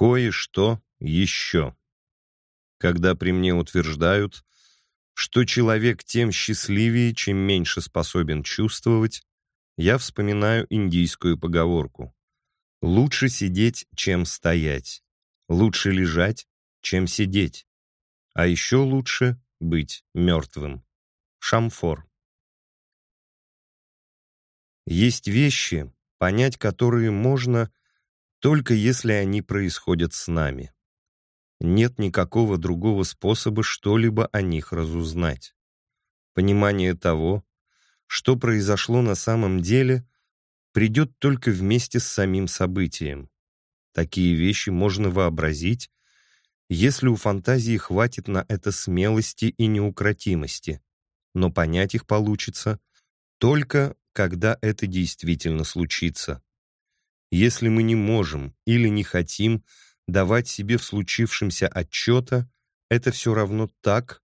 Кое-что еще. Когда при мне утверждают, что человек тем счастливее, чем меньше способен чувствовать, я вспоминаю индийскую поговорку. Лучше сидеть, чем стоять. Лучше лежать, чем сидеть. А еще лучше быть мертвым. Шамфор. Есть вещи, понять которые можно, только если они происходят с нами. Нет никакого другого способа что-либо о них разузнать. Понимание того, что произошло на самом деле, придет только вместе с самим событием. Такие вещи можно вообразить, если у фантазии хватит на это смелости и неукротимости, но понять их получится только когда это действительно случится. Если мы не можем или не хотим давать себе в случившемся отчета, это все равно так,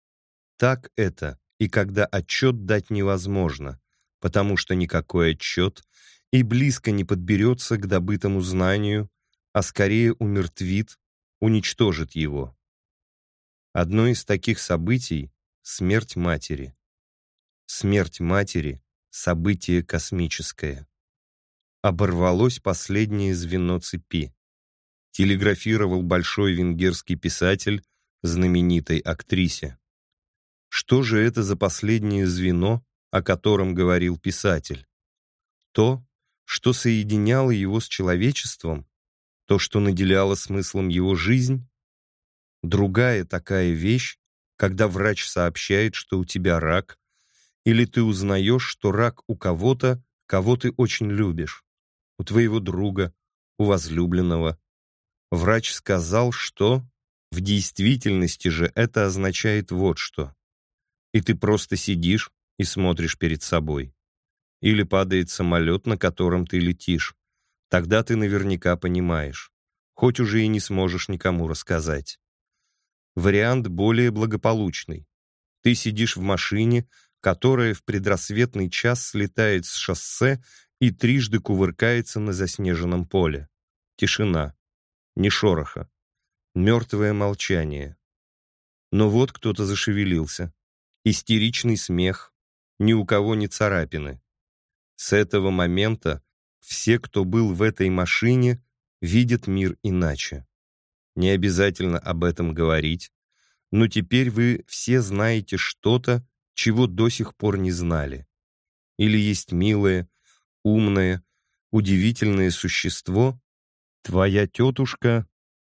так это, и когда отчет дать невозможно, потому что никакой отчет и близко не подберется к добытому знанию, а скорее умертвит, уничтожит его. Одно из таких событий — смерть матери. Смерть матери — событие космическое. Оборвалось последнее звено цепи телеграфировал большой венгерский писатель знаменитой актрисе. Что же это за последнее звено, о котором говорил писатель? То, что соединяло его с человечеством, то, что наделяло смыслом его жизнь. Другая такая вещь, когда врач сообщает, что у тебя рак, или ты узнаешь, что рак у кого-то, кого ты очень любишь, у твоего друга, у возлюбленного, Врач сказал, что в действительности же это означает вот что. И ты просто сидишь и смотришь перед собой. Или падает самолет, на котором ты летишь. Тогда ты наверняка понимаешь, хоть уже и не сможешь никому рассказать. Вариант более благополучный. Ты сидишь в машине, которая в предрассветный час слетает с шоссе и трижды кувыркается на заснеженном поле. Тишина ни шороха. Мертвое молчание. Но вот кто-то зашевелился. Истеричный смех. Ни у кого не царапины. С этого момента все, кто был в этой машине, видят мир иначе. Не обязательно об этом говорить, но теперь вы все знаете что-то, чего до сих пор не знали. Или есть милое, умное, удивительное существо, Твоя тетушка,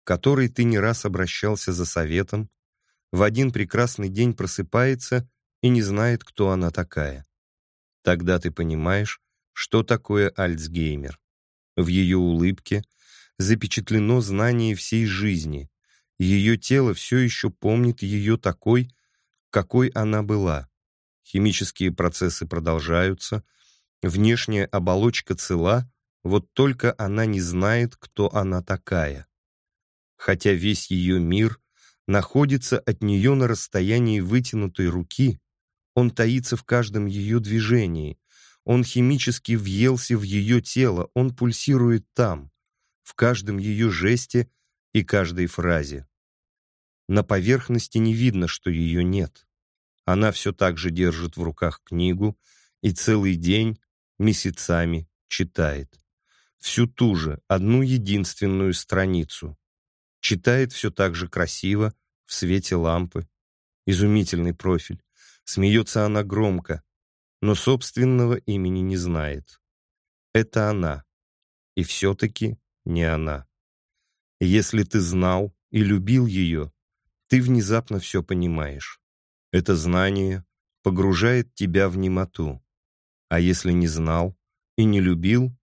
к которой ты не раз обращался за советом, в один прекрасный день просыпается и не знает, кто она такая. Тогда ты понимаешь, что такое Альцгеймер. В ее улыбке запечатлено знание всей жизни. Ее тело все еще помнит ее такой, какой она была. Химические процессы продолжаются, внешняя оболочка цела, вот только она не знает, кто она такая. Хотя весь ее мир находится от нее на расстоянии вытянутой руки, он таится в каждом ее движении, он химически въелся в ее тело, он пульсирует там, в каждом ее жесте и каждой фразе. На поверхности не видно, что ее нет. Она все так же держит в руках книгу и целый день, месяцами читает всю ту же, одну единственную страницу. Читает все так же красиво, в свете лампы. Изумительный профиль. Смеется она громко, но собственного имени не знает. Это она. И все-таки не она. если ты знал и любил ее, ты внезапно все понимаешь. Это знание погружает тебя в немоту. А если не знал и не любил,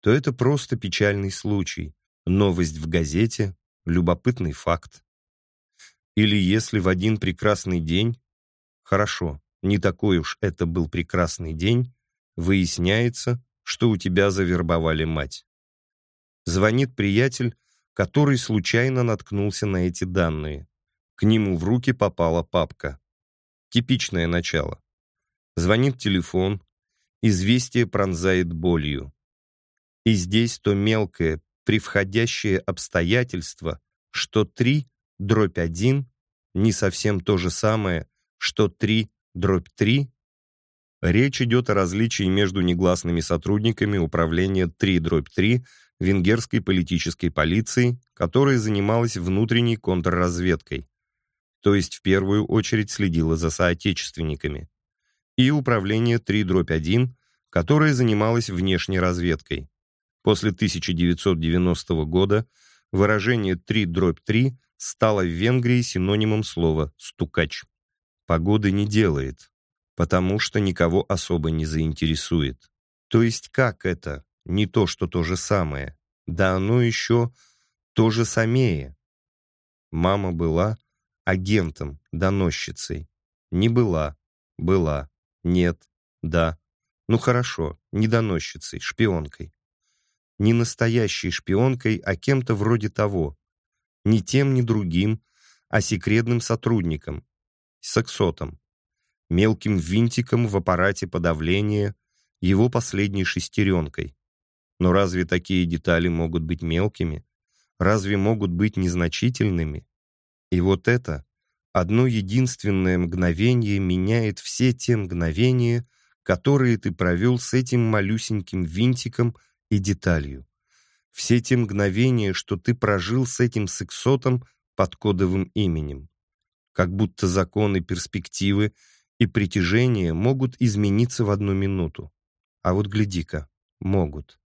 то это просто печальный случай, новость в газете, любопытный факт. Или если в один прекрасный день, хорошо, не такой уж это был прекрасный день, выясняется, что у тебя завербовали мать. Звонит приятель, который случайно наткнулся на эти данные. К нему в руки попала папка. Типичное начало. Звонит телефон, известие пронзает болью. И здесь то мелкое, превходящее обстоятельство, что 3 дробь 1 не совсем то же самое, что 3 дробь 3? Речь идет о различии между негласными сотрудниками управления 3 дробь 3 венгерской политической полиции, которая занималась внутренней контрразведкой, то есть в первую очередь следила за соотечественниками, и управление 3 дробь 1, которое занималось внешней разведкой. После 1990 года выражение 3 дробь 3 стало в Венгрии синонимом слова «стукач». Погоды не делает, потому что никого особо не заинтересует. То есть как это? Не то, что то же самое. Да оно еще то же самее. Мама была агентом, доносчицей. Не была, была, нет, да. Ну хорошо, не доносчицей, шпионкой. Не настоящей шпионкой, а кем-то вроде того. Ни тем, ни другим, а секретным сотрудником, сексотом, мелким винтиком в аппарате подавления, его последней шестеренкой. Но разве такие детали могут быть мелкими? Разве могут быть незначительными? И вот это, одно единственное мгновение меняет все те мгновения, которые ты провел с этим малюсеньким винтиком и деталью. Все те мгновения, что ты прожил с этим сексотом под кодовым именем. Как будто законы перспективы и притяжения могут измениться в одну минуту. А вот гляди-ка, могут.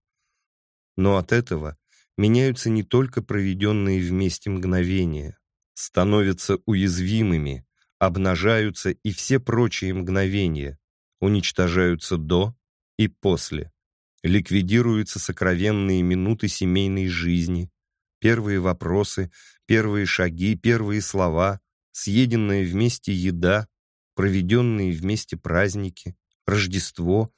Но от этого меняются не только проведенные вместе мгновения, становятся уязвимыми, обнажаются и все прочие мгновения, уничтожаются до и после, ликвидируются сокровенные минуты семейной жизни, первые вопросы, первые шаги, первые слова, съеденная вместе еда, проведенные вместе праздники, Рождество,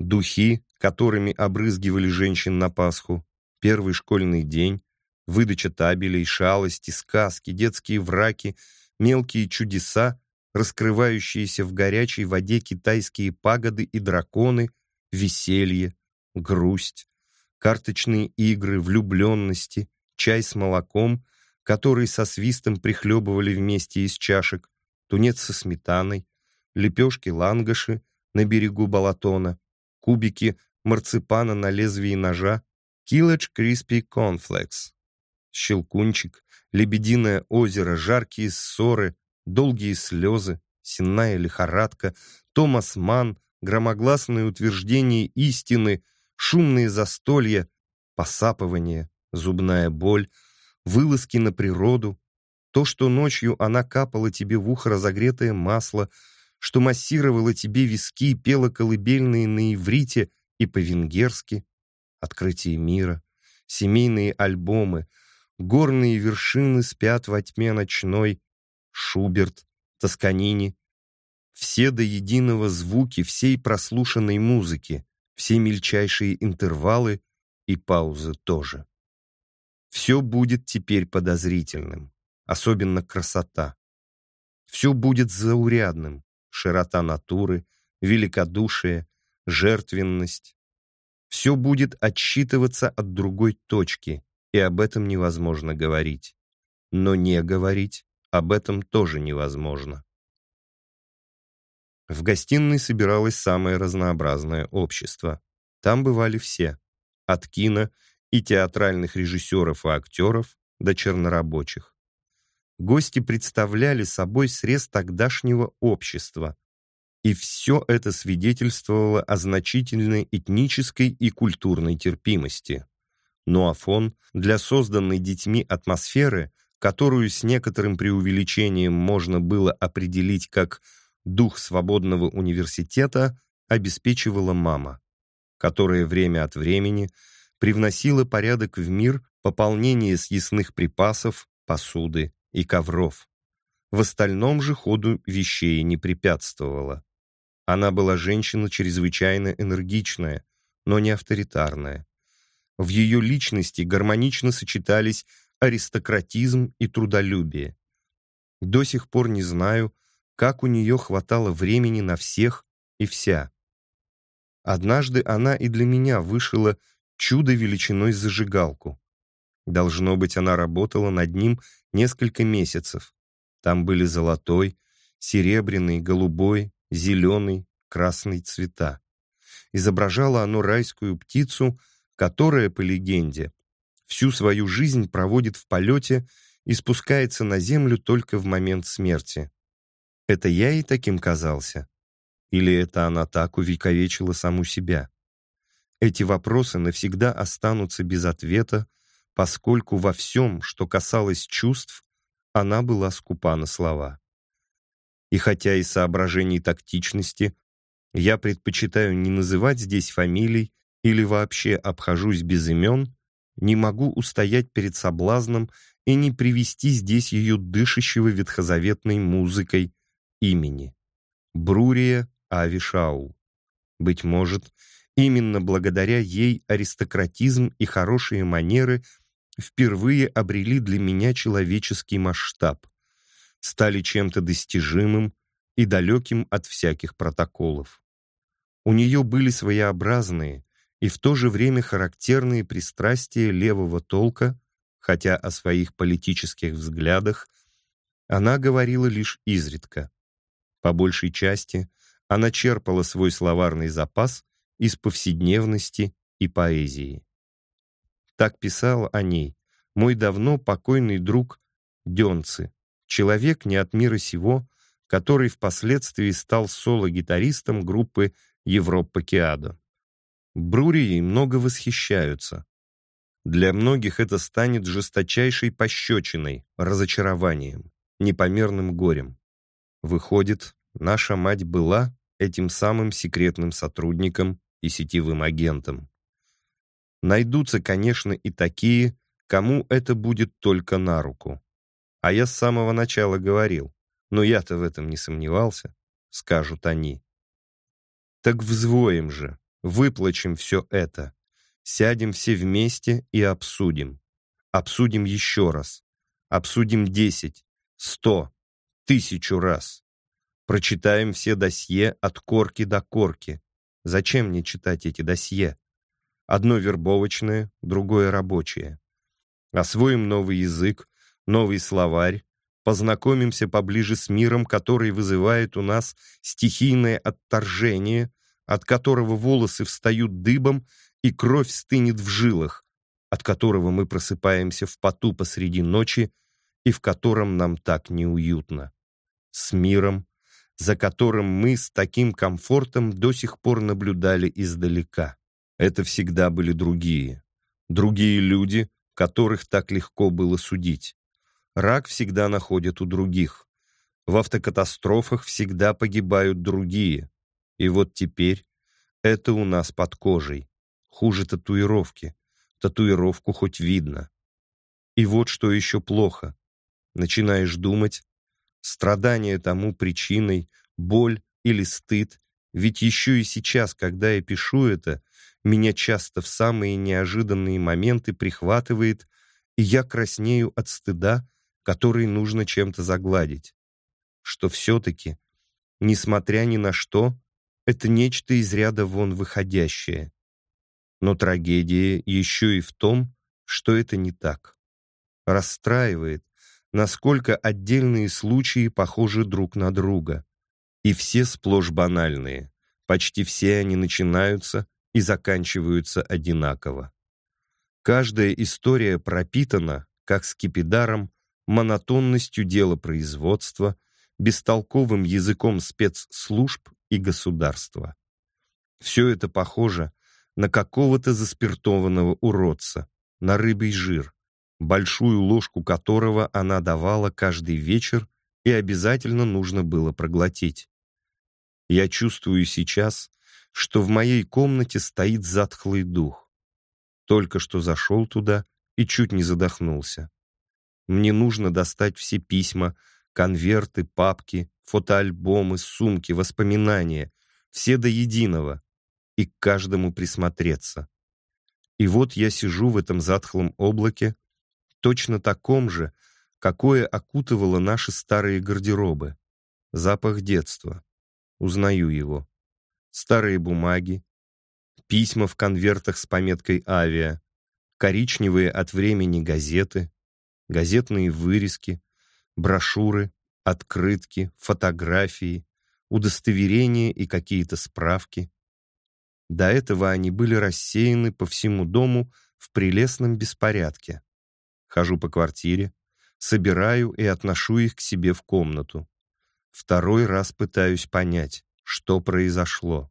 духи, которыми обрызгивали женщин на Пасху, первый школьный день, выдача табелей, шалости, сказки, детские враки, мелкие чудеса, раскрывающиеся в горячей воде китайские пагоды и драконы, веселье, грусть, карточные игры, влюбленности, чай с молоком, который со свистом прихлебывали вместе из чашек, тунец со сметаной, лепешки-лангаши на берегу Балатона, кубики марципана на лезвии ножа, килоч криспи конфлекс, щелкунчик, лебединое озеро, жаркие ссоры, долгие слезы, сенная лихорадка, Томас Ман, громогласные утверждения истины, шумные застолья, посапывание, зубная боль, вылазки на природу, то, что ночью она капала тебе в ухо разогретое масло, что массировала тебе виски, пела колыбельные на иврите и по-венгерски, открытие мира, семейные альбомы, горные вершины спят во тьме ночной, Шуберт, Тосканини, все до единого звуки всей прослушанной музыки, все мельчайшие интервалы и паузы тоже. Все будет теперь подозрительным, особенно красота. Все будет заурядным, широта натуры, великодушие, жертвенность. Все будет отсчитываться от другой точки, и об этом невозможно говорить. Но не говорить об этом тоже невозможно. В гостиной собиралось самое разнообразное общество. Там бывали все, от кино и театральных режиссеров и актеров до чернорабочих. Гости представляли собой срез тогдашнего общества, и все это свидетельствовало о значительной этнической и культурной терпимости. Ну а фон для созданной детьми атмосферы, которую с некоторым преувеличением можно было определить как дух свободного университета, обеспечивала мама, которая время от времени привносила порядок в мир пополнение съестных припасов, посуды и ковров. В остальном же ходу вещей не препятствовала. Она была женщина чрезвычайно энергичная, но не авторитарная. В ее личности гармонично сочетались аристократизм и трудолюбие. До сих пор не знаю, как у нее хватало времени на всех и вся. Однажды она и для меня вышила чудо величиной зажигалку, Должно быть, она работала над ним несколько месяцев. Там были золотой, серебряный, голубой, зеленый, красный цвета. Изображало оно райскую птицу, которая, по легенде, всю свою жизнь проводит в полете и спускается на землю только в момент смерти. Это я и таким казался? Или это она так увековечила саму себя? Эти вопросы навсегда останутся без ответа, поскольку во всем, что касалось чувств, она была скупа на слова. И хотя из соображений тактичности я предпочитаю не называть здесь фамилий или вообще обхожусь без имен, не могу устоять перед соблазном и не привести здесь ее дышащего ветхозаветной музыкой имени. Брурия Авишау. Быть может, именно благодаря ей аристократизм и хорошие манеры впервые обрели для меня человеческий масштаб, стали чем-то достижимым и далеким от всяких протоколов. У нее были своеобразные и в то же время характерные пристрастия левого толка, хотя о своих политических взглядах она говорила лишь изредка. По большей части она черпала свой словарный запас из повседневности и поэзии. Так писал о ней мой давно покойный друг Дёнцы, человек не от мира сего, который впоследствии стал соло-гитаристом группы Европа Киадо. Брурией много восхищаются. Для многих это станет жесточайшей пощечиной, разочарованием, непомерным горем. Выходит, наша мать была этим самым секретным сотрудником и сетевым агентом. Найдутся, конечно, и такие, кому это будет только на руку. А я с самого начала говорил, но я-то в этом не сомневался, скажут они. Так взвоем же, выплачем все это. Сядем все вместе и обсудим. Обсудим еще раз. Обсудим десять, сто, тысячу раз. Прочитаем все досье от корки до корки. Зачем мне читать эти досье? Одно вербовочное, другое рабочее. Освоим новый язык, новый словарь, познакомимся поближе с миром, который вызывает у нас стихийное отторжение, от которого волосы встают дыбом и кровь стынет в жилах, от которого мы просыпаемся в поту посреди ночи и в котором нам так неуютно. С миром, за которым мы с таким комфортом до сих пор наблюдали издалека. Это всегда были другие. Другие люди, которых так легко было судить. Рак всегда находят у других. В автокатастрофах всегда погибают другие. И вот теперь это у нас под кожей. Хуже татуировки. Татуировку хоть видно. И вот что еще плохо. Начинаешь думать, страдание тому причиной, боль или стыд, ведь еще и сейчас, когда я пишу это, меня часто в самые неожиданные моменты прихватывает, и я краснею от стыда, который нужно чем-то загладить. Что все-таки, несмотря ни на что, это нечто из ряда вон выходящее. Но трагедия еще и в том, что это не так. Расстраивает, насколько отдельные случаи похожи друг на друга. И все сплошь банальные. Почти все они начинаются и заканчиваются одинаково. Каждая история пропитана, как скипидаром, монотонностью дела производства, бестолковым языком спецслужб и государства. Все это похоже на какого-то заспиртованного уродца, на рыбий жир, большую ложку которого она давала каждый вечер и обязательно нужно было проглотить. Я чувствую сейчас, что в моей комнате стоит затхлый дух. Только что зашел туда и чуть не задохнулся. Мне нужно достать все письма, конверты, папки, фотоальбомы, сумки, воспоминания, все до единого, и к каждому присмотреться. И вот я сижу в этом затхлом облаке, точно таком же, какое окутывало наши старые гардеробы. Запах детства. Узнаю его. Старые бумаги, письма в конвертах с пометкой «Авиа», коричневые от времени газеты, газетные вырезки, брошюры, открытки, фотографии, удостоверения и какие-то справки. До этого они были рассеяны по всему дому в прелестном беспорядке. Хожу по квартире, собираю и отношу их к себе в комнату. Второй раз пытаюсь понять, что произошло.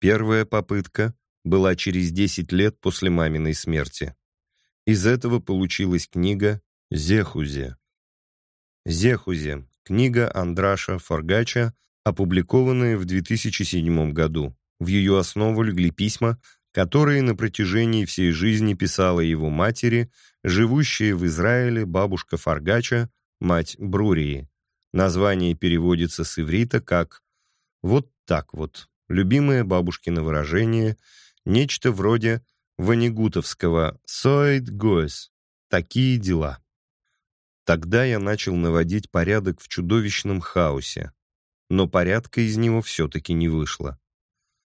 Первая попытка была через 10 лет после маминой смерти. Из этого получилась книга «Зехузе». «Зехузе» — книга Андраша Форгача, опубликованная в 2007 году. В ее основу легли письма, которые на протяжении всей жизни писала его матери, живущая в Израиле бабушка Фаргача, мать Брурии. Название переводится с иврита как «вот так вот», любимое бабушкино выражение, нечто вроде ванигутовского «соид гоэс» — «такие дела». Тогда я начал наводить порядок в чудовищном хаосе, но порядка из него все-таки не вышло.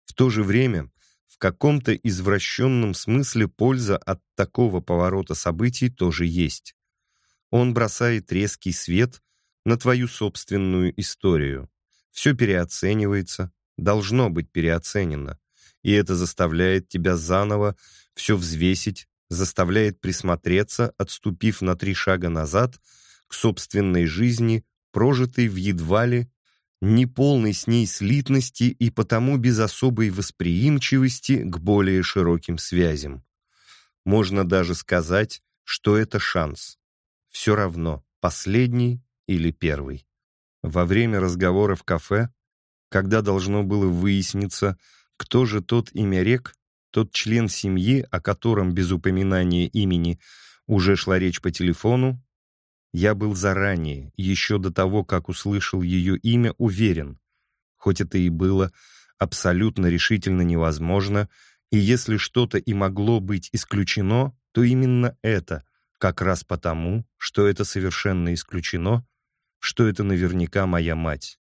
В то же время, в каком-то извращенном смысле польза от такого поворота событий тоже есть. Он бросает резкий свет на твою собственную историю. Все переоценивается, должно быть переоценено, и это заставляет тебя заново все взвесить, заставляет присмотреться, отступив на три шага назад к собственной жизни, прожитой в едва ли неполной с ней слитности и потому без особой восприимчивости к более широким связям. Можно даже сказать, что это шанс. Все равно, последний или первый. Во время разговора в кафе, когда должно было выясниться, кто же тот имя рек, тот член семьи, о котором без упоминания имени уже шла речь по телефону, я был заранее, еще до того, как услышал ее имя, уверен, хоть это и было абсолютно решительно невозможно, и если что-то и могло быть исключено, то именно это, как раз потому, что это совершенно исключено, что это наверняка моя мать.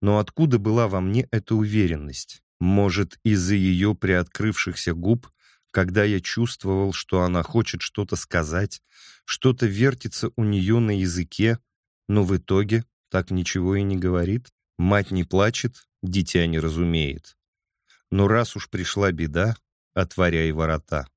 Но откуда была во мне эта уверенность? Может, из-за ее приоткрывшихся губ, когда я чувствовал, что она хочет что-то сказать, что-то вертится у нее на языке, но в итоге так ничего и не говорит. Мать не плачет, дитя не разумеет. Но раз уж пришла беда, отворяй ворота.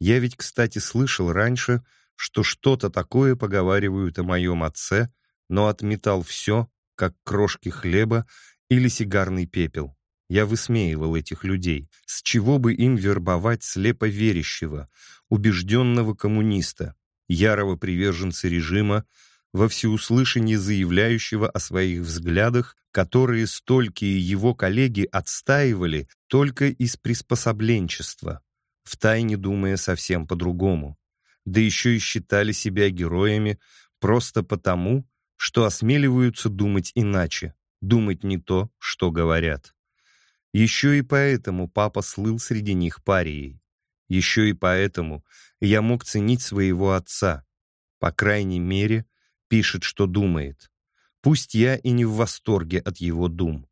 Я ведь, кстати, слышал раньше, что что-то такое поговаривают о моем отце, но отметал все, как крошки хлеба или сигарный пепел. Я высмеивал этих людей. С чего бы им вербовать слепо верящего, убежденного коммуниста, ярого приверженца режима, во всеуслышание заявляющего о своих взглядах, которые столькие его коллеги отстаивали только из приспособленчества, втайне думая совсем по-другому, да еще и считали себя героями просто потому, что осмеливаются думать иначе, думать не то, что говорят. Еще и поэтому папа слыл среди них парией. Еще и поэтому я мог ценить своего отца. По крайней мере, пишет, что думает. Пусть я и не в восторге от его дум.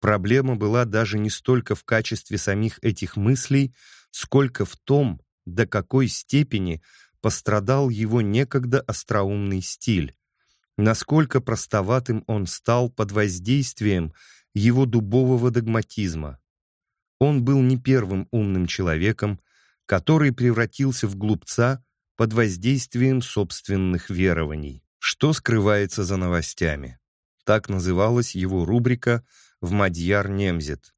Проблема была даже не столько в качестве самих этих мыслей, сколько в том, до какой степени пострадал его некогда остроумный стиль, насколько простоватым он стал под воздействием его дубового догматизма. Он был не первым умным человеком, который превратился в глупца под воздействием собственных верований. Что скрывается за новостями? Так называлась его рубрика в «Мадьяр Немзет».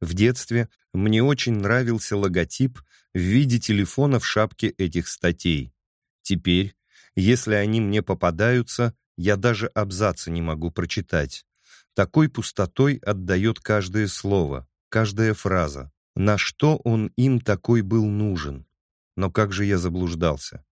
В детстве мне очень нравился логотип в виде телефона в шапке этих статей. Теперь, если они мне попадаются, я даже абзаца не могу прочитать. Такой пустотой отдает каждое слово, каждая фраза. На что он им такой был нужен? Но как же я заблуждался?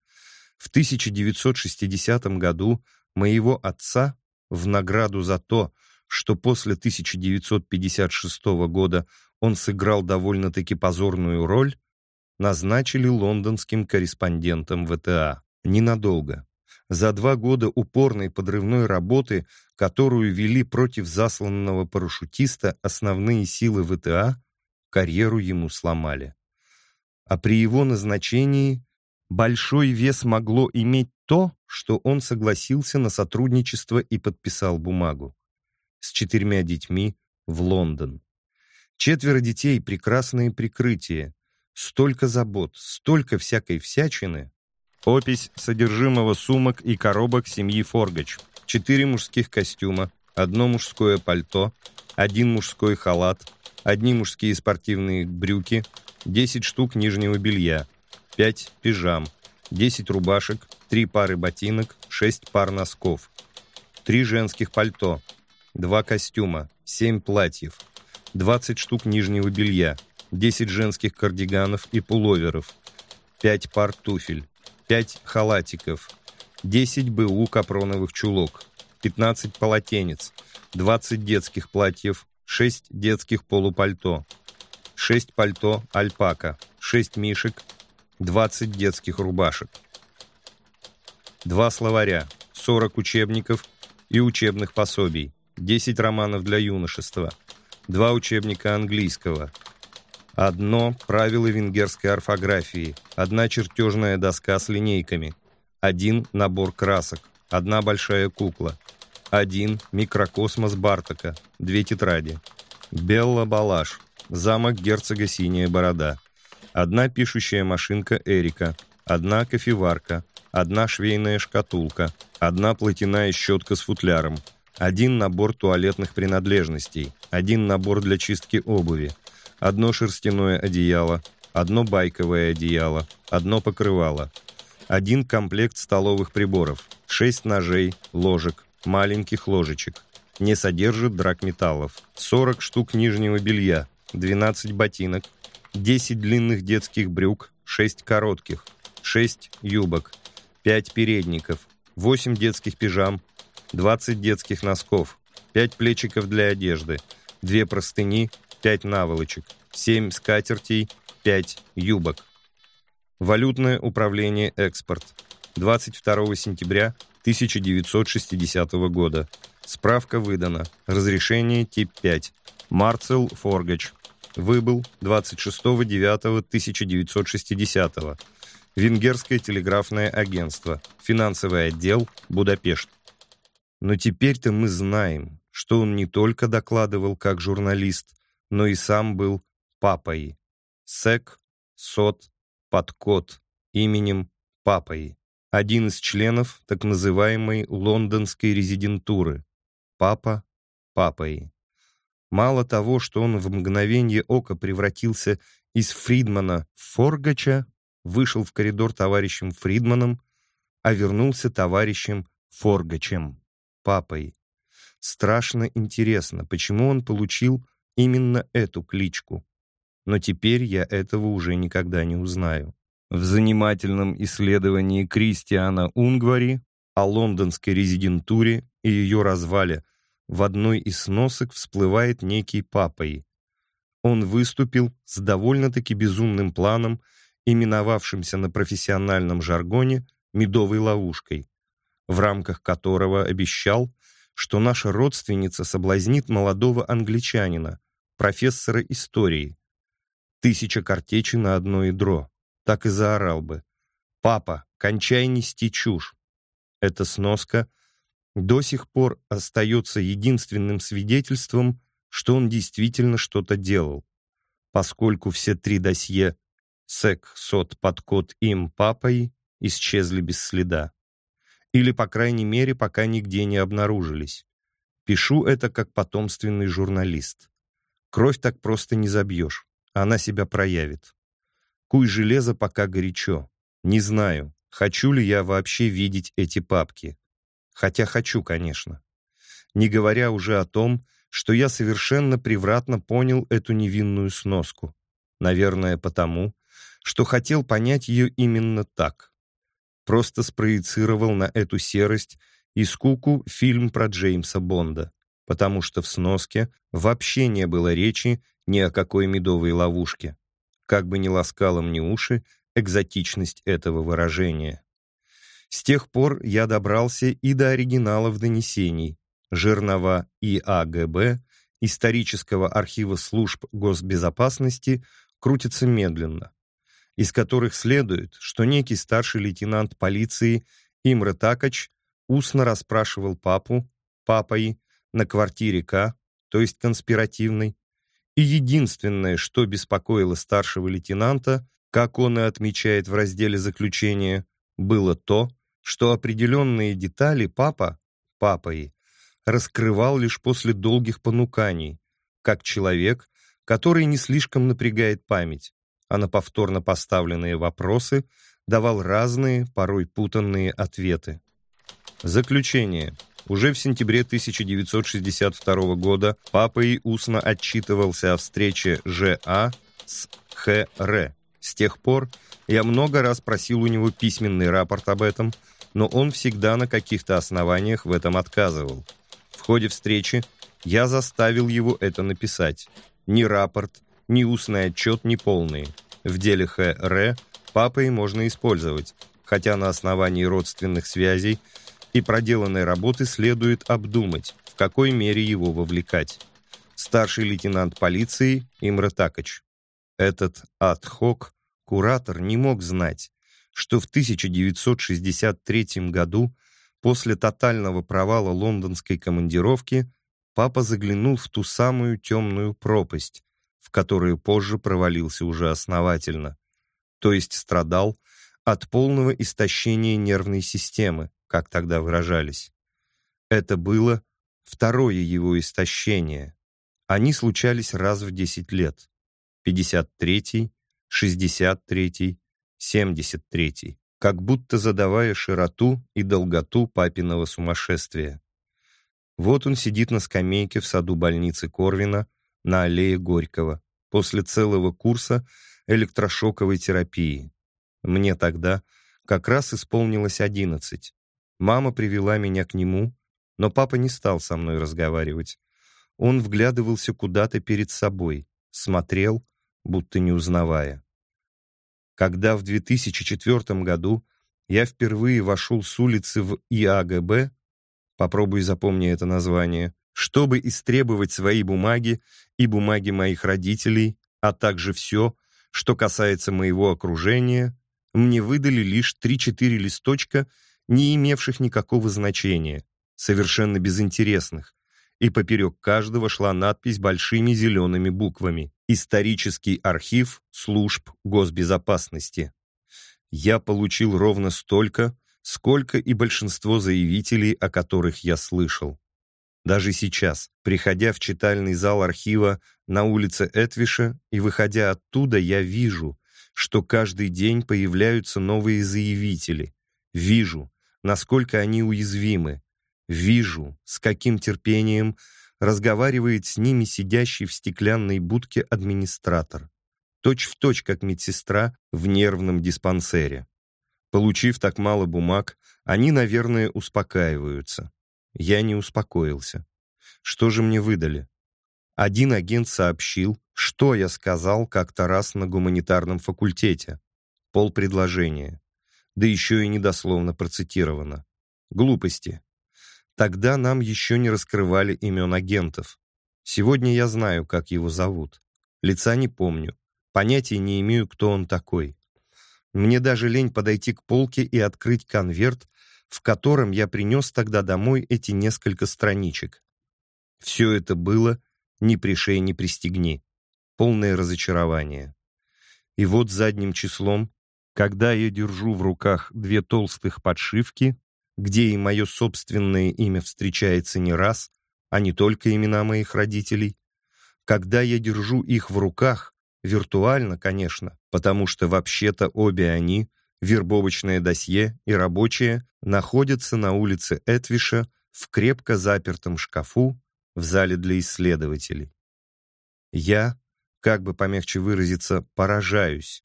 В 1960 году моего отца в награду за то, что после 1956 года он сыграл довольно-таки позорную роль, назначили лондонским корреспондентом ВТА. Ненадолго. За два года упорной подрывной работы, которую вели против засланного парашютиста основные силы ВТА, карьеру ему сломали. а при его назначении большой вес могло иметь то, что он согласился на сотрудничество и подписал бумагу. С четырьмя детьми в Лондон. Четверо детей — прекрасное прикрытие. Столько забот, столько всякой всячины. Опись содержимого сумок и коробок семьи Форгач. Четыре мужских костюма, одно мужское пальто, один мужской халат, одни мужские спортивные брюки, 10 штук нижнего белья, 5 пижам, 10 рубашек, 3 пары ботинок, 6 пар носков, 3 женских пальто, 2 костюма, 7 платьев, 20 штук нижнего белья, 10 женских кардиганов и пуловеров, 5 пар туфель, 5 халатиков, 10 БУ капроновых чулок, 15 полотенец, 20 детских платьев, 6 детских полупальто, 6 пальто альпака, 6 мишек, 20 детских рубашек, 2 словаря, 40 учебников и учебных пособий, 10 романов для юношества, 2 учебника английского, одно правило венгерской орфографии, одна чертежная доска с линейками, один набор красок, одна большая кукла, один микрокосмос Бартака, две тетради, Белла Балаш, замок герцога Синяя Борода, одна пишущая машинка Эрика, одна кофеварка, одна швейная шкатулка, одна платяная щетка с футляром, один набор туалетных принадлежностей, один набор для чистки обуви, одно шерстяное одеяло, одно байковое одеяло, одно покрывало, один комплект столовых приборов, шесть ножей, ложек, маленьких ложечек. Не содержит драгметаллов. 40 штук нижнего белья, 12 ботинок, 10 длинных детских брюк, 6 коротких, 6 юбок, 5 передников, 8 детских пижам, 20 детских носков, 5 плечиков для одежды, 2 простыни, 5 наволочек, 7 скатертей, 5 юбок. Валютное управление «Экспорт». 22 сентября 1960 года. Справка выдана. Разрешение тип 5. Марцел Форгач. Выбыл 26.09.1960. Венгерское телеграфное агентство. Финансовый отдел. Будапешт. Но теперь-то мы знаем, что он не только докладывал как журналист, но и сам был папой. Сек, сот, подкот именем папой один из членов так называемой лондонской резидентуры. Папа папой. Мало того, что он в мгновение ока превратился из Фридмана в Форгача, вышел в коридор товарищем Фридманом, а вернулся товарищем Форгачем, папой. Страшно интересно, почему он получил именно эту кличку. Но теперь я этого уже никогда не узнаю. В занимательном исследовании Кристиана Унгвари о лондонской резидентуре и ее развале в одной из сносок всплывает некий папой. Он выступил с довольно-таки безумным планом, именовавшимся на профессиональном жаргоне «медовой ловушкой», в рамках которого обещал, что наша родственница соблазнит молодого англичанина, профессора истории. Тысяча картечей на одно ядро так и заорал бы. «Папа, кончай нести чушь!» Эта сноска до сих пор остается единственным свидетельством, что он действительно что-то делал, поскольку все три досье «Сек», «Сот», «Подкот» им «Папой» исчезли без следа. Или, по крайней мере, пока нигде не обнаружились. Пишу это как потомственный журналист. Кровь так просто не забьешь, она себя проявит. Куй железо пока горячо. Не знаю, хочу ли я вообще видеть эти папки. Хотя хочу, конечно. Не говоря уже о том, что я совершенно превратно понял эту невинную сноску. Наверное, потому, что хотел понять ее именно так. Просто спроецировал на эту серость и скуку фильм про Джеймса Бонда, потому что в сноске вообще не было речи ни о какой медовой ловушке как бы ни ласкала мне уши экзотичность этого выражения. С тех пор я добрался и до оригиналов донесений, жернова ИАГБ, исторического архива служб госбезопасности, крутится медленно. из которых следует, что некий старший лейтенант полиции Имре Такач устно расспрашивал папу, папой, на квартире К, то есть конспиративной, и единственное, что беспокоило старшего лейтенанта, как он и отмечает в разделе заключения, было то, что определенные детали папа, папой, раскрывал лишь после долгих понуканий, как человек, который не слишком напрягает память, а на повторно поставленные вопросы давал разные, порой путанные ответы. Заключение. Уже в сентябре 1962 года папа и устно отчитывался о встрече Ж.А. с Х.Р. С тех пор я много раз просил у него письменный рапорт об этом, но он всегда на каких-то основаниях в этом отказывал. В ходе встречи я заставил его это написать. Ни рапорт, ни устный отчет не полные. В деле Х.Р. папой можно использовать, хотя на основании родственных связей и проделанной работы следует обдумать, в какой мере его вовлекать. Старший лейтенант полиции Имра Такач. Этот ад-хок куратор не мог знать, что в 1963 году, после тотального провала лондонской командировки, папа заглянул в ту самую темную пропасть, в которую позже провалился уже основательно, то есть страдал от полного истощения нервной системы, как тогда выражались. Это было второе его истощение. Они случались раз в 10 лет. 53-й, 63-й, 73-й, как будто задавая широту и долготу папиного сумасшествия. Вот он сидит на скамейке в саду больницы Корвина на аллее Горького после целого курса электрошоковой терапии. Мне тогда как раз исполнилось одиннадцать. Мама привела меня к нему, но папа не стал со мной разговаривать. Он вглядывался куда-то перед собой, смотрел, будто не узнавая. Когда в 2004 году я впервые вошел с улицы в ИАГБ, попробуй запомни это название, чтобы истребовать свои бумаги и бумаги моих родителей, а также все, что касается моего окружения, мне выдали лишь 3-4 листочка не имевших никакого значения, совершенно безинтересных, и поперек каждого шла надпись большими зелеными буквами «Исторический архив служб госбезопасности». Я получил ровно столько, сколько и большинство заявителей, о которых я слышал. Даже сейчас, приходя в читальный зал архива на улице Этвиша и выходя оттуда, я вижу, что каждый день появляются новые заявители. Вижу, насколько они уязвимы. Вижу, с каким терпением разговаривает с ними сидящий в стеклянной будке администратор. Точь в точь, как медсестра в нервном диспансере. Получив так мало бумаг, они, наверное, успокаиваются. Я не успокоился. Что же мне выдали? Один агент сообщил, что я сказал как-то раз на гуманитарном факультете. Пол предложения да еще и недословно процитировано. Глупости. Тогда нам еще не раскрывали имен агентов. Сегодня я знаю, как его зовут. Лица не помню. Понятия не имею, кто он такой. Мне даже лень подойти к полке и открыть конверт, в котором я принес тогда домой эти несколько страничек. Все это было ни пришей, ни пристегни. Полное разочарование. И вот задним числом когда я держу в руках две толстых подшивки, где и мое собственное имя встречается не раз, а не только имена моих родителей, когда я держу их в руках, виртуально, конечно, потому что вообще-то обе они, вербовочное досье и рабочее, находятся на улице Этвиша в крепко запертом шкафу в зале для исследователей. Я, как бы помягче выразиться, поражаюсь,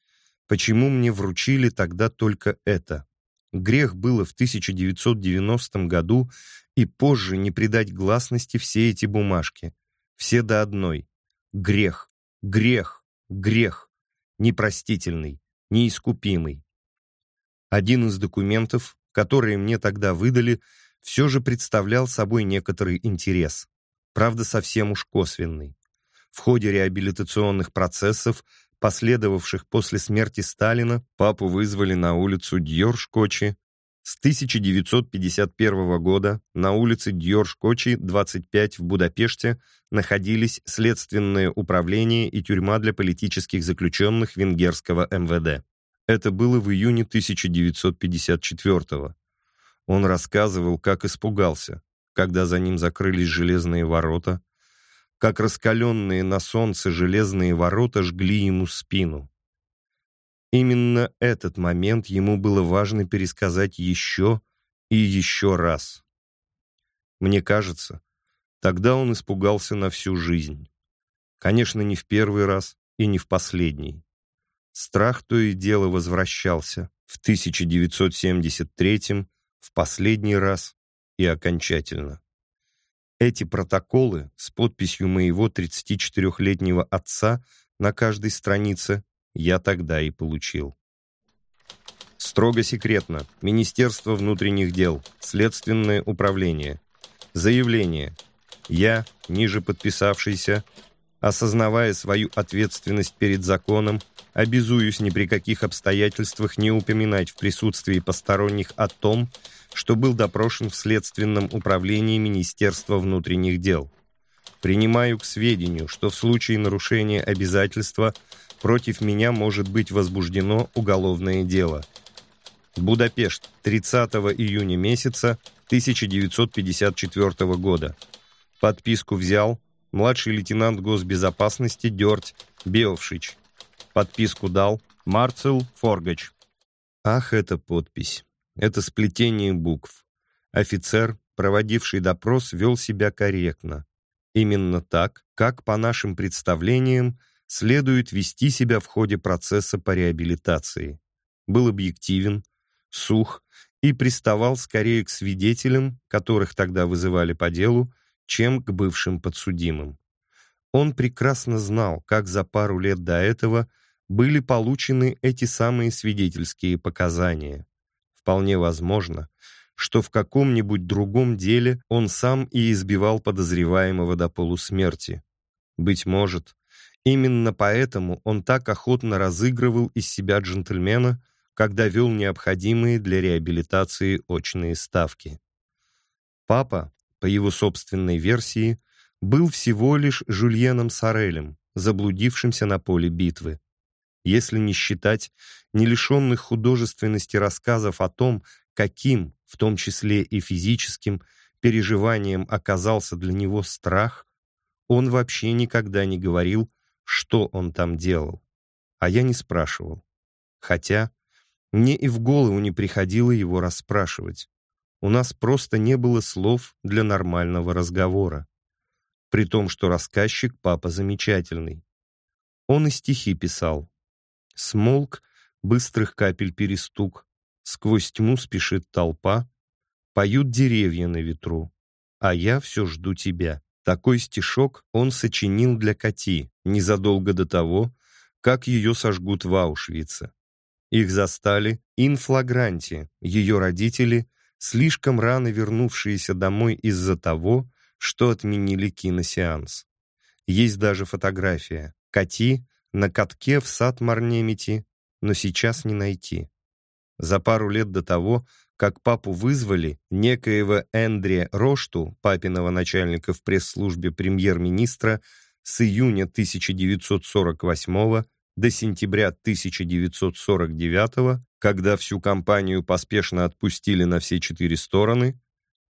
Почему мне вручили тогда только это? Грех было в 1990 году и позже не придать гласности все эти бумажки. Все до одной. Грех, грех, грех. Непростительный, неискупимый. Один из документов, которые мне тогда выдали, все же представлял собой некоторый интерес. Правда, совсем уж косвенный. В ходе реабилитационных процессов последовавших после смерти Сталина, папу вызвали на улицу Дьоршкочи. С 1951 года на улице Дьоршкочи, 25 в Будапеште, находились Следственное управление и тюрьма для политических заключенных венгерского МВД. Это было в июне 1954 года. Он рассказывал, как испугался, когда за ним закрылись железные ворота, как раскаленные на солнце железные ворота жгли ему спину. Именно этот момент ему было важно пересказать еще и еще раз. Мне кажется, тогда он испугался на всю жизнь. Конечно, не в первый раз и не в последний. Страх то и дело возвращался в 1973 в последний раз и окончательно. Эти протоколы с подписью моего 34-летнего отца на каждой странице я тогда и получил. Строго секретно. Министерство внутренних дел. Следственное управление. Заявление. Я, ниже подписавшийся, осознавая свою ответственность перед законом, обязуюсь ни при каких обстоятельствах не упоминать в присутствии посторонних о том, что был допрошен в Следственном управлении Министерства внутренних дел. Принимаю к сведению, что в случае нарушения обязательства против меня может быть возбуждено уголовное дело. Будапешт, 30 июня месяца 1954 года. Подписку взял младший лейтенант госбезопасности Дёрть Беовшич. Подписку дал Марцел Форгач. Ах, эта подпись. Это сплетение букв. Офицер, проводивший допрос, вел себя корректно. Именно так, как, по нашим представлениям, следует вести себя в ходе процесса по реабилитации. Был объективен, сух и приставал скорее к свидетелям, которых тогда вызывали по делу, чем к бывшим подсудимым. Он прекрасно знал, как за пару лет до этого были получены эти самые свидетельские показания. Вполне возможно, что в каком-нибудь другом деле он сам и избивал подозреваемого до полусмерти. Быть может, именно поэтому он так охотно разыгрывал из себя джентльмена, когда вел необходимые для реабилитации очные ставки. Папа, по его собственной версии, был всего лишь Жульеном Сорелем, заблудившимся на поле битвы если не считать не лишенных художественности рассказов о том, каким, в том числе и физическим, переживанием оказался для него страх, он вообще никогда не говорил, что он там делал. А я не спрашивал. Хотя мне и в голову не приходило его расспрашивать. У нас просто не было слов для нормального разговора. При том, что рассказчик папа замечательный. Он и стихи писал, Смолк, быстрых капель перестук. Сквозь тьму спешит толпа. Поют деревья на ветру. А я все жду тебя. Такой стишок он сочинил для Кати незадолго до того, как ее сожгут в Аушвице. Их застали инфлагранти, ее родители, слишком рано вернувшиеся домой из-за того, что отменили киносеанс. Есть даже фотография. Кати на катке в сад Марнемити, но сейчас не найти. За пару лет до того, как папу вызвали, некоего Эндрия Рошту, папиного начальника в пресс-службе премьер-министра, с июня 1948 до сентября 1949, когда всю компанию поспешно отпустили на все четыре стороны,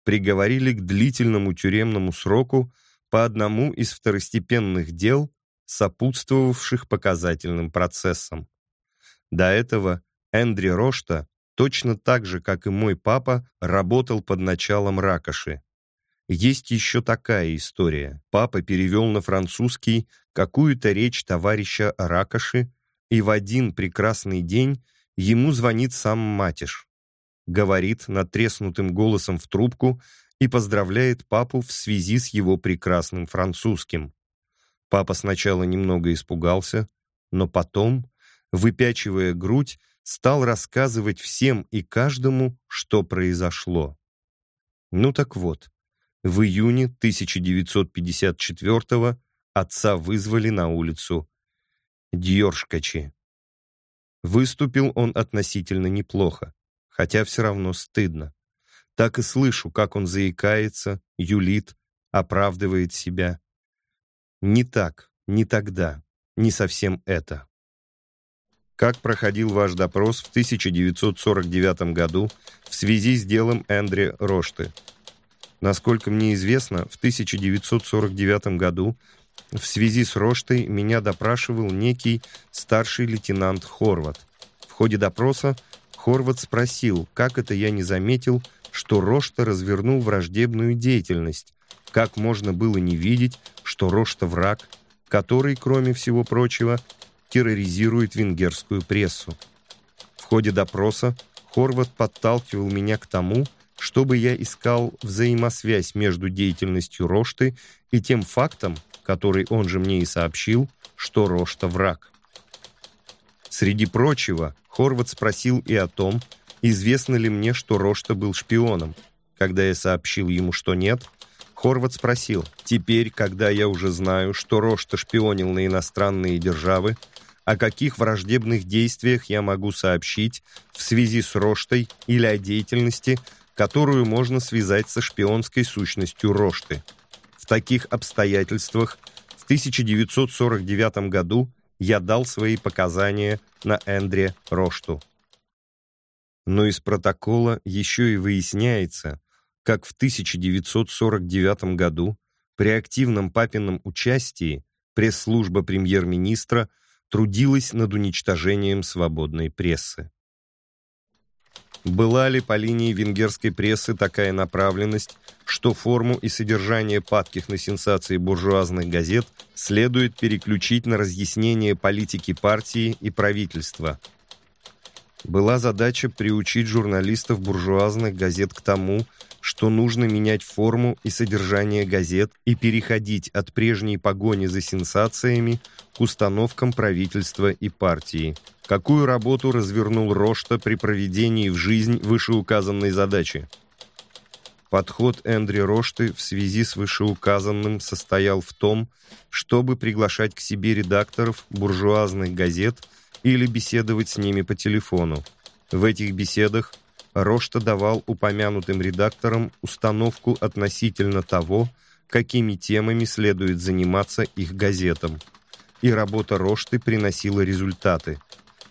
приговорили к длительному тюремному сроку по одному из второстепенных дел, сопутствовавших показательным процессам. До этого Эндри Рошта, точно так же, как и мой папа, работал под началом Ракоши. Есть еще такая история. Папа перевел на французский какую-то речь товарища Ракоши, и в один прекрасный день ему звонит сам Матиш. Говорит натреснутым голосом в трубку и поздравляет папу в связи с его прекрасным французским. Папа сначала немного испугался, но потом, выпячивая грудь, стал рассказывать всем и каждому, что произошло. Ну так вот, в июне 1954 отца вызвали на улицу Дьоршкачи. Выступил он относительно неплохо, хотя все равно стыдно. Так и слышу, как он заикается, юлит, оправдывает себя. Не так, не тогда, не совсем это. Как проходил ваш допрос в 1949 году в связи с делом Эндре Рошты? Насколько мне известно, в 1949 году в связи с Роштой меня допрашивал некий старший лейтенант Хорват. В ходе допроса Хорват спросил, как это я не заметил, что Рошта развернул враждебную деятельность, как можно было не видеть, что Рошта враг, который, кроме всего прочего, терроризирует венгерскую прессу. В ходе допроса Хорват подталкивал меня к тому, чтобы я искал взаимосвязь между деятельностью Рошты и тем фактом, который он же мне и сообщил, что Рошта враг. Среди прочего, Хорват спросил и о том, известно ли мне, что Рошта был шпионом. Когда я сообщил ему, что нет, Хорват спросил, теперь, когда я уже знаю, что Рошта шпионил на иностранные державы, о каких враждебных действиях я могу сообщить в связи с Роштой или о деятельности, которую можно связать со шпионской сущностью Рошты. Таких обстоятельствах в 1949 году я дал свои показания на Эндре Рошту. Но из протокола еще и выясняется, как в 1949 году при активном папином участии пресс-служба премьер-министра трудилась над уничтожением свободной прессы. Была ли по линии венгерской прессы такая направленность, что форму и содержание падких на сенсации буржуазных газет следует переключить на разъяснение политики партии и правительства? Была задача приучить журналистов буржуазных газет к тому, что нужно менять форму и содержание газет и переходить от прежней погони за сенсациями к установкам правительства и партии. Какую работу развернул Рошта при проведении в жизнь вышеуказанной задачи? Подход Эндри Рошты в связи с вышеуказанным состоял в том, чтобы приглашать к себе редакторов буржуазных газет или беседовать с ними по телефону. В этих беседах Рошта давал упомянутым редакторам установку относительно того, какими темами следует заниматься их газетам. И работа Рошты приносила результаты,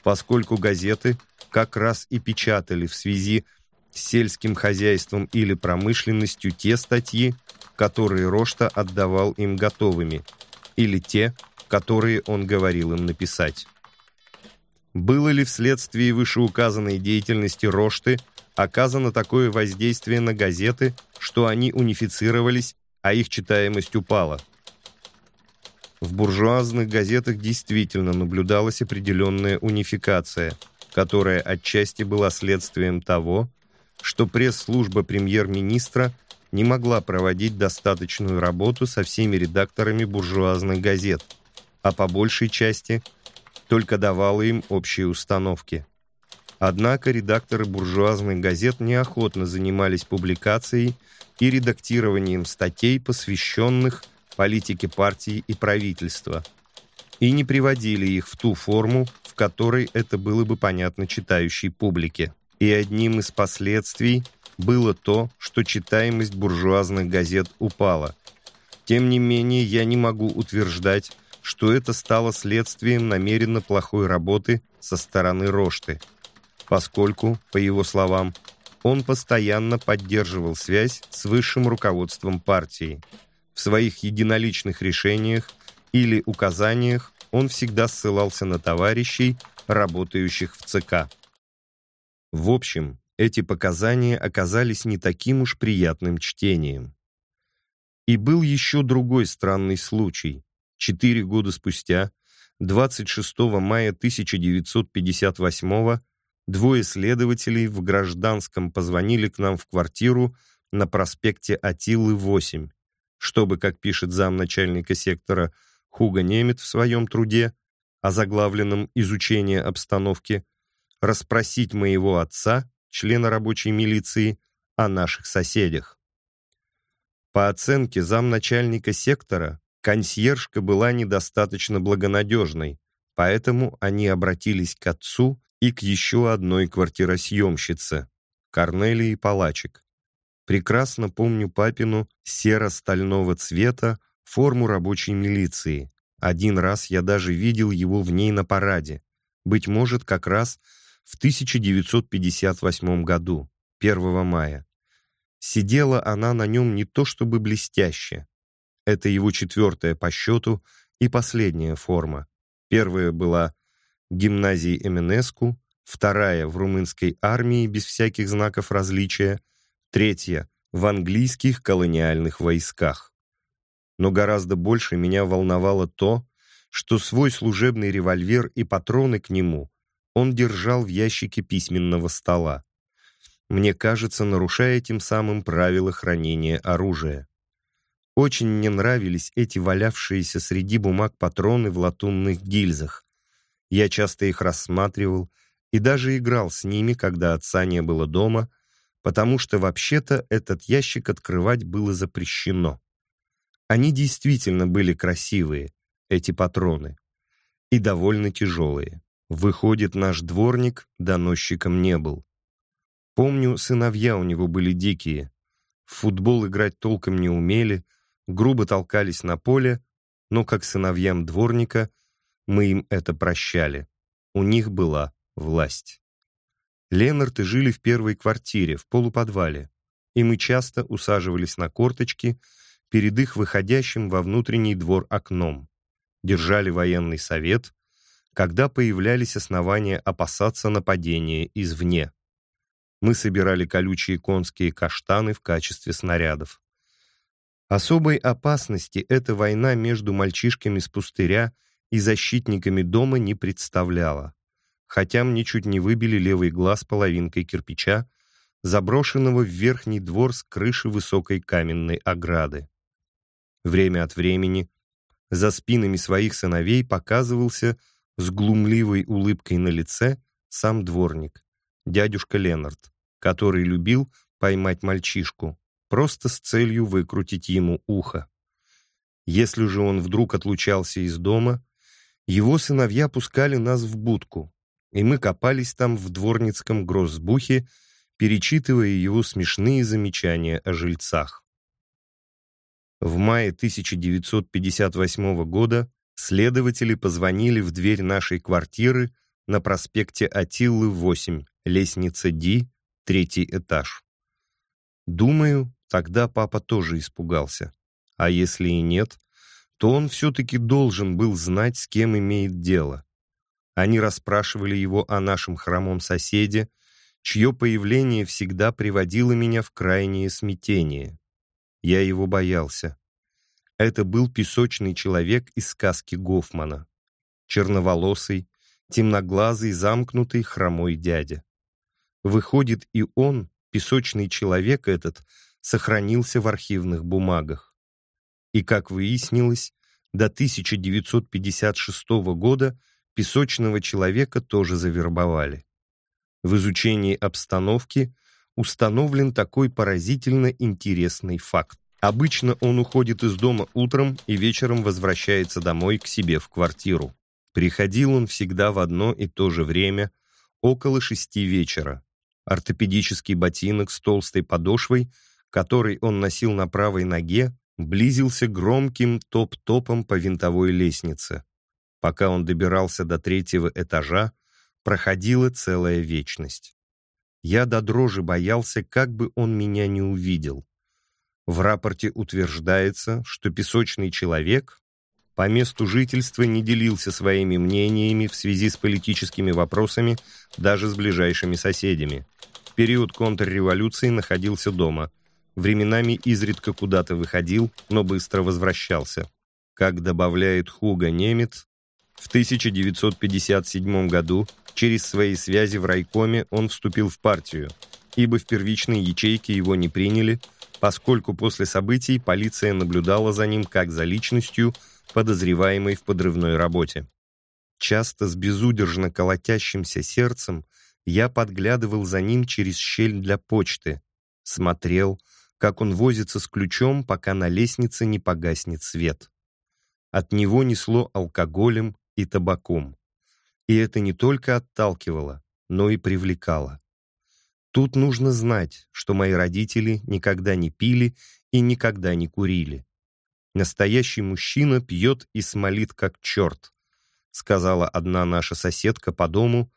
поскольку газеты как раз и печатали в связи с сельским хозяйством или промышленностью те статьи, которые Рошта отдавал им готовыми, или те, которые он говорил им написать. Было ли вследствие вышеуказанной деятельности Рошты оказано такое воздействие на газеты, что они унифицировались, а их читаемость упала? В буржуазных газетах действительно наблюдалась определенная унификация, которая отчасти была следствием того, что пресс-служба премьер-министра не могла проводить достаточную работу со всеми редакторами буржуазных газет, а по большей части – только давала им общие установки. Однако редакторы буржуазных газет неохотно занимались публикацией и редактированием статей, посвященных политике партии и правительства, и не приводили их в ту форму, в которой это было бы понятно читающей публике. И одним из последствий было то, что читаемость буржуазных газет упала. Тем не менее, я не могу утверждать, что это стало следствием намеренно плохой работы со стороны Рошты, поскольку, по его словам, он постоянно поддерживал связь с высшим руководством партии. В своих единоличных решениях или указаниях он всегда ссылался на товарищей, работающих в ЦК. В общем, эти показания оказались не таким уж приятным чтением. И был еще другой странный случай, Четыре года спустя, 26 мая 1958 двое следователей в гражданском позвонили к нам в квартиру на проспекте Атилы, 8, чтобы, как пишет замначальника сектора Хуга Немет в своем труде, озаглавленном «Изучение обстановки», расспросить моего отца, члена рабочей милиции, о наших соседях. По оценке замначальника сектора, консьержка была недостаточно благонадежной, Поэтому они обратились к отцу и к еще одной квартиросъемщице, Корнелии Палачик. Прекрасно помню папину серо-стального цвета форму рабочей милиции. Один раз я даже видел его в ней на параде. Быть может, как раз в 1958 году, 1 мая. Сидела она на нем не то чтобы блестяще. Это его четвертая по счету и последняя форма. Первая была гимназии Эминеску, вторая в румынской армии без всяких знаков различия, третья в английских колониальных войсках. Но гораздо больше меня волновало то, что свой служебный револьвер и патроны к нему он держал в ящике письменного стола. Мне кажется, нарушая тем самым правила хранения оружия. Очень мне нравились эти валявшиеся среди бумаг патроны в латунных гильзах. Я часто их рассматривал и даже играл с ними, когда отца не было дома, потому что вообще-то этот ящик открывать было запрещено. Они действительно были красивые, эти патроны, и довольно тяжелые. Выходит, наш дворник доносчиком не был. Помню, сыновья у него были дикие. В футбол играть толком не умели, грубо толкались на поле, но как сыновьям дворника мы им это прощали. У них была власть. Ленарты жили в первой квартире, в полуподвале, и мы часто усаживались на корточки перед их выходящим во внутренний двор окном, держали военный совет, когда появлялись основания опасаться нападения извне. Мы собирали колючие конские каштаны в качестве снарядов. Особой опасности эта война между мальчишками с пустыря и защитниками дома не представляла, хотя мне чуть не выбили левый глаз половинкой кирпича, заброшенного в верхний двор с крыши высокой каменной ограды. Время от времени за спинами своих сыновей показывался с глумливой улыбкой на лице сам дворник, дядюшка Ленард, который любил поймать мальчишку, просто с целью выкрутить ему ухо. Если же он вдруг отлучался из дома, его сыновья пускали нас в будку, и мы копались там в дворницком гроссбухе, перечитывая его смешные замечания о жильцах. В мае 1958 года следователи позвонили в дверь нашей квартиры на проспекте Атиллы, 8, лестница Ди, третий этаж. Думаю, тогда папа тоже испугался. А если и нет, то он все-таки должен был знать, с кем имеет дело. Они расспрашивали его о нашем хромом соседе, чье появление всегда приводило меня в крайнее смятение. Я его боялся. Это был песочный человек из сказки Гофмана. Черноволосый, темноглазый, замкнутый, хромой дядя. Выходит, и он, песочный человек этот, сохранился в архивных бумагах. И, как выяснилось, до 1956 года песочного человека тоже завербовали. В изучении обстановки установлен такой поразительно интересный факт. Обычно он уходит из дома утром и вечером возвращается домой к себе в квартиру. Приходил он всегда в одно и то же время, около шести вечера. Ортопедический ботинок с толстой подошвой, который он носил на правой ноге, близился громким топ-топом по винтовой лестнице. Пока он добирался до третьего этажа, проходила целая вечность. Я до дрожи боялся, как бы он меня не увидел. В рапорте утверждается, что песочный человек по месту жительства не делился своими мнениями в связи с политическими вопросами даже с ближайшими соседями. В период контрреволюции находился дома. Временами изредка куда-то выходил, но быстро возвращался. Как добавляет Хуга Немец, в 1957 году через свои связи в райкоме он вступил в партию, ибо в первичной ячейке его не приняли, поскольку после событий полиция наблюдала за ним как за личностью, подозреваемой в подрывной работе. Часто с безудержно колотящимся сердцем я подглядывал за ним через щель для почты, смотрел, как он возится с ключом, пока на лестнице не погаснет свет. От него несло алкоголем и табаком. И это не только отталкивало, но и привлекало. Тут нужно знать, что мои родители никогда не пили и никогда не курили. Настоящий мужчина пьет и смолит как черт, сказала одна наша соседка по дому,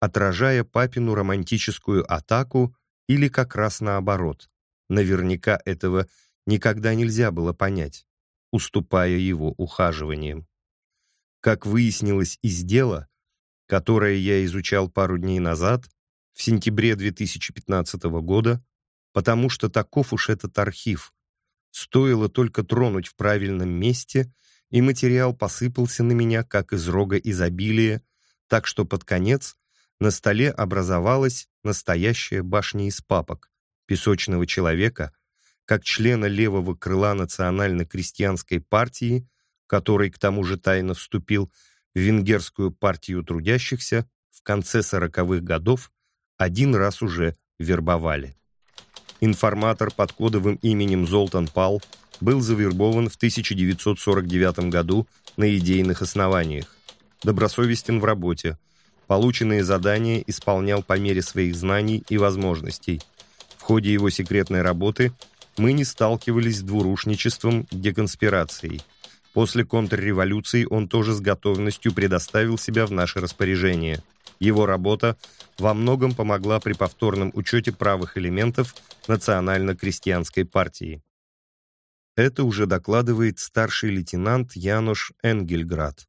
отражая папину романтическую атаку или как раз наоборот. Наверняка этого никогда нельзя было понять, уступая его ухаживаниям. Как выяснилось из дела, которое я изучал пару дней назад, в сентябре 2015 года, потому что таков уж этот архив. Стоило только тронуть в правильном месте, и материал посыпался на меня, как из рога изобилия, так что под конец на столе образовалась настоящая башня из папок, песочного человека, как члена левого крыла национально-крестьянской партии, который к тому же тайно вступил в венгерскую партию трудящихся в конце сороковых годов, один раз уже вербовали. Информатор под кодовым именем Золтан Пал был завербован в 1949 году на идейных основаниях. Добросовестен в работе – Полученные задания исполнял по мере своих знаний и возможностей. В ходе его секретной работы мы не сталкивались с двурушничеством, деконспирацией. После контрреволюции он тоже с готовностью предоставил себя в наше распоряжение. Его работа во многом помогла при повторном учете правых элементов национально-крестьянской партии. Это уже докладывает старший лейтенант Януш Энгельград.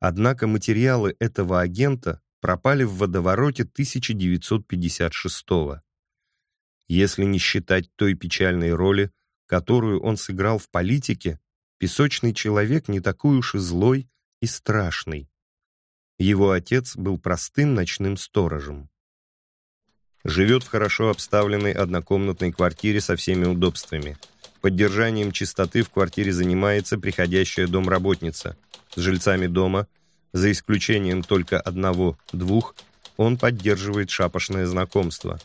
Однако материалы этого агента пропали в водовороте 1956 -го. Если не считать той печальной роли, которую он сыграл в политике, песочный человек не такой уж и злой и страшный. Его отец был простым ночным сторожем. Живет в хорошо обставленной однокомнатной квартире со всеми удобствами. Поддержанием чистоты в квартире занимается приходящая домработница. С жильцами дома за исключением только одного-двух, он поддерживает шапошное знакомство.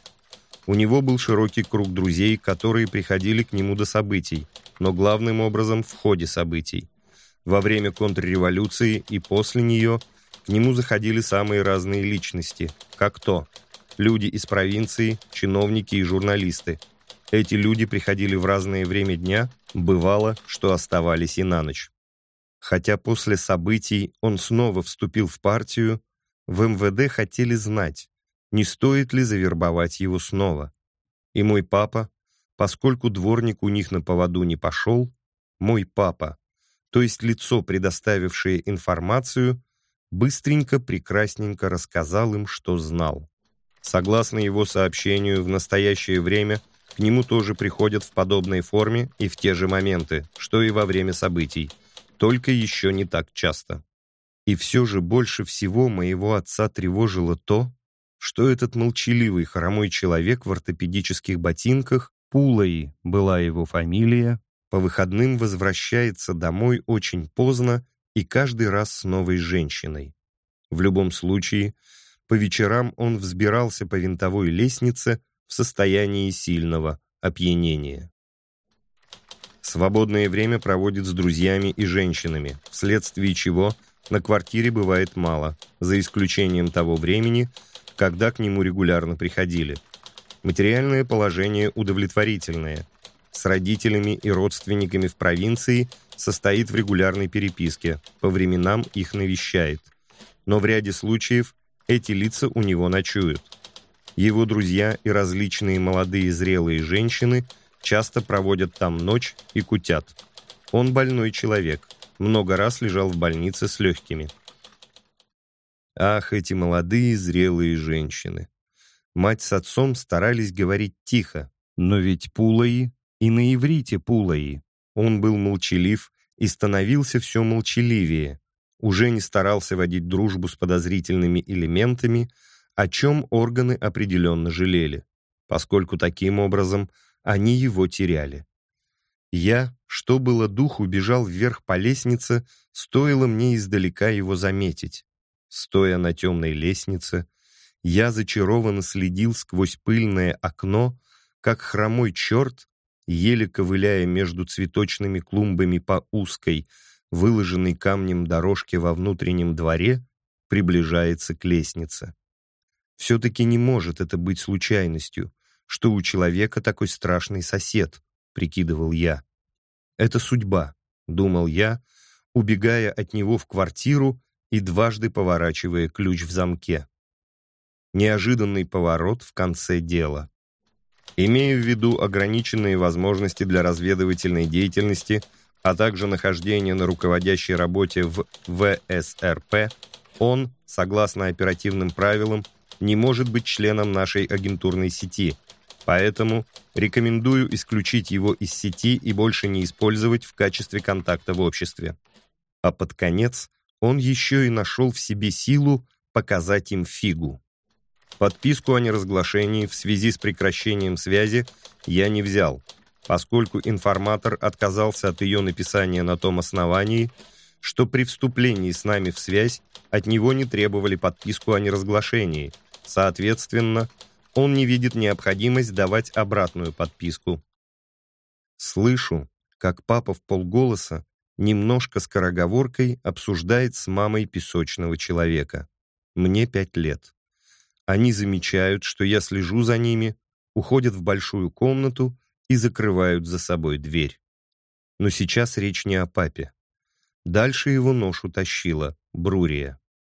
У него был широкий круг друзей, которые приходили к нему до событий, но главным образом в ходе событий. Во время контрреволюции и после нее к нему заходили самые разные личности, как то люди из провинции, чиновники и журналисты. Эти люди приходили в разное время дня, бывало, что оставались и на ночь. Хотя после событий он снова вступил в партию, в МВД хотели знать, не стоит ли завербовать его снова. И мой папа, поскольку дворник у них на поводу не пошел, мой папа, то есть лицо, предоставившее информацию, быстренько, прекрасненько рассказал им, что знал. Согласно его сообщению, в настоящее время к нему тоже приходят в подобной форме и в те же моменты, что и во время событий – только еще не так часто. И все же больше всего моего отца тревожило то, что этот молчаливый хромой человек в ортопедических ботинках, Пулаи была его фамилия, по выходным возвращается домой очень поздно и каждый раз с новой женщиной. В любом случае, по вечерам он взбирался по винтовой лестнице в состоянии сильного опьянения. Свободное время проводит с друзьями и женщинами, вследствие чего на квартире бывает мало, за исключением того времени, когда к нему регулярно приходили. Материальное положение удовлетворительное. С родителями и родственниками в провинции состоит в регулярной переписке, по временам их навещает. Но в ряде случаев эти лица у него ночуют. Его друзья и различные молодые зрелые женщины – часто проводят там ночь и кутят. Он больной человек, много раз лежал в больнице с легкими. Ах, эти молодые зрелые женщины! Мать с отцом старались говорить тихо, но ведь Пулаи и на иврите Пулаи. Он был молчалив и становился все молчаливее, уже не старался водить дружбу с подозрительными элементами, о чем органы определенно жалели, поскольку таким образом они его теряли. Я, что было духу, бежал вверх по лестнице, стоило мне издалека его заметить. Стоя на темной лестнице, я зачарованно следил сквозь пыльное окно, как хромой черт, еле ковыляя между цветочными клумбами по узкой, выложенной камнем дорожке во внутреннем дворе, приближается к лестнице. Все-таки не может это быть случайностью, что у человека такой страшный сосед, прикидывал я. Это судьба, думал я, убегая от него в квартиру и дважды поворачивая ключ в замке. Неожиданный поворот в конце дела. Имея в виду ограниченные возможности для разведывательной деятельности, а также нахождение на руководящей работе в ВСРП, он, согласно оперативным правилам, не может быть членом нашей агентурной сети, поэтому рекомендую исключить его из сети и больше не использовать в качестве контакта в обществе. А под конец он еще и нашел в себе силу показать им фигу. Подписку о неразглашении в связи с прекращением связи я не взял, поскольку информатор отказался от ее написания на том основании, что при вступлении с нами в связь от него не требовали подписку о неразглашении. Соответственно, он не видит необходимость давать обратную подписку. Слышу, как папа в полголоса немножко скороговоркой обсуждает с мамой песочного человека. Мне пять лет. Они замечают, что я слежу за ними, уходят в большую комнату и закрывают за собой дверь. Но сейчас речь не о папе. Дальше его нож утащила Брурия.